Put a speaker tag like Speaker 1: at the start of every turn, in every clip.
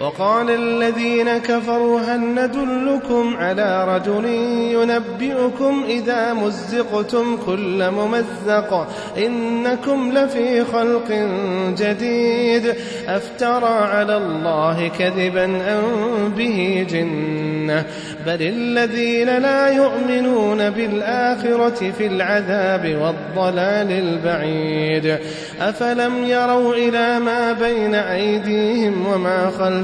Speaker 1: وقال الذين كفروا هل ندلكم على رجل ينبئكم إذا مزقتم كل ممزق إنكم لفي خلق جديد أفترى على الله كذبا أم به جنة بل الذين لا يؤمنون بالآخرة في العذاب والضلال البعيد أفلم يروا إلى ما بين أيديهم وما خلفهم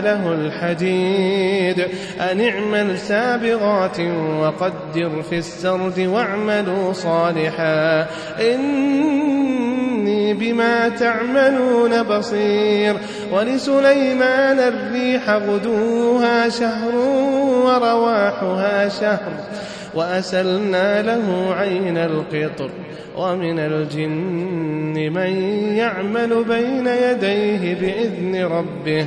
Speaker 1: له الحديد. أن اعمل سابغات وقدر في السرد واعملوا صالحا. إني بما تعملون بصير. ولسليمان الريح غدوها شهر ورواحها شهر. وأسلنا له عين القطر. ومن الجن من يعمل بين يديه بإذن ربه.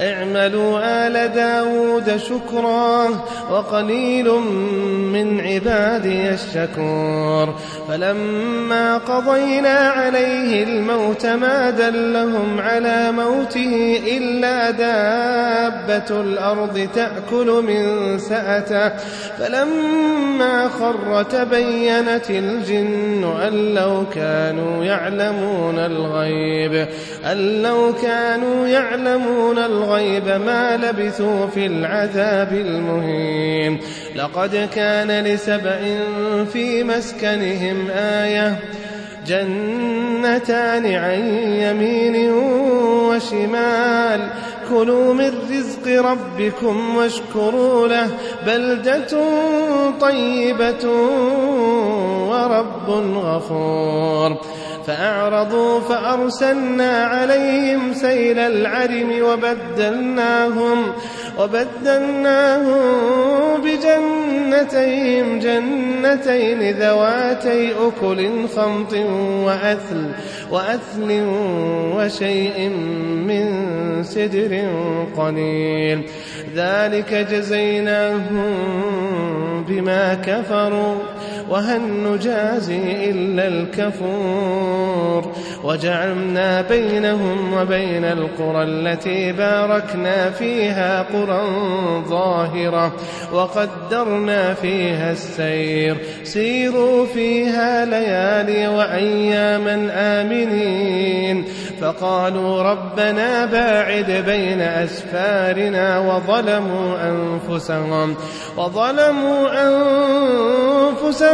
Speaker 1: اعملوا آل داود شكرا وقليل من عبادي الشكور. فلما قضينا عليه الموت ما دلهم على موته إلا دابة الأرض تأكل من سأته. فلما خر تبينت الجن أن لو كانوا يعلمون الغيب أن لو كانوا يعلمون الغيب ما لبثوا في العذاب المهين. لقد كان لسبأ في مسكنهم آية جنتان عن يمين وشمال. كلوا من رزق ربكم واشكروا له. بلدة طيبة ورب غفور. فأعرضوا فأرسلنا عليهم سيل العرم وبدلناهم وبدلناهم بجنتيهم جنتين ذواتي أكل خمط وأثل وأثل وشيء من سدر قليل. ذلك جزيناهم بما كفروا. وهل نجازي إلا الكفور وجعلنا بينهم وبين القرى التي باركنا فيها قرى ظاهرة وقدرنا فيها السير. سيروا فيها ليالي وأياما آمنين. فقالوا ربنا باعد بين أسفارنا وظلموا أنفسهم وظلموا أنفسهم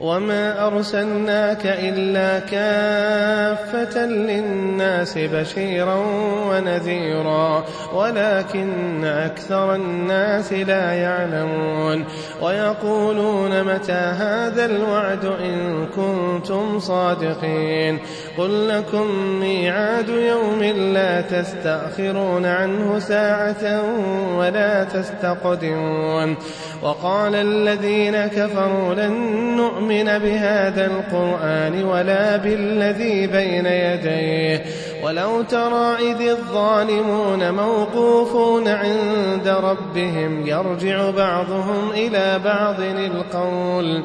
Speaker 1: وما أرسلناك إلا كافة للناس بشيرا ونذيرا ولكن أكثر الناس لا يعلمون ويقولون متى هذا الوعد إن كنتم صادقين قل لكم ميعاد يوم لا تستأخرون عنه ساعة ولا تستقدمون وقال الذين كفروا لن نؤمن بهذا القرآن ولا بالذي بين يديه. ولو ترى إذ الظالمون موقوفون عند ربهم يرجع بعضهم إلى بعض القول.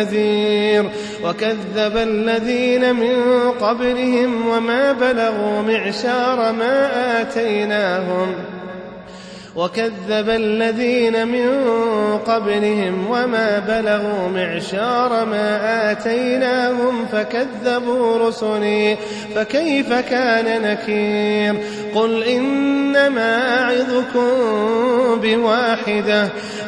Speaker 1: نذير وكذب الذين من قبلهم وما بلغوا معشار ما آتيناهم وكذب الذين من قبلهم وما بلغوا معشار ما آتيناهم فكذبوا رسلي فكيف كان نكير قل إنما أعظكم بواحدة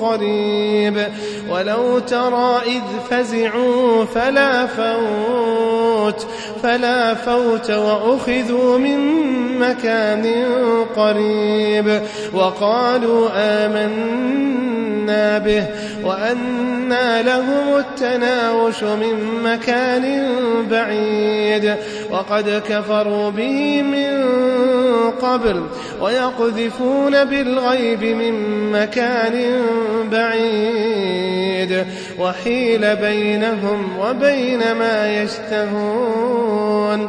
Speaker 1: قريب. ولو ترى إذ فزعوا فلا فوت فلا فوت وأخذوا من مكان قريب. وقالوا آمنا به وأنى لهم التناوش من مكان بعيد وقد كفروا به من قبل ويقذفون بالغيب من مكان بعيد وحيل بينهم وبين ما يشتهون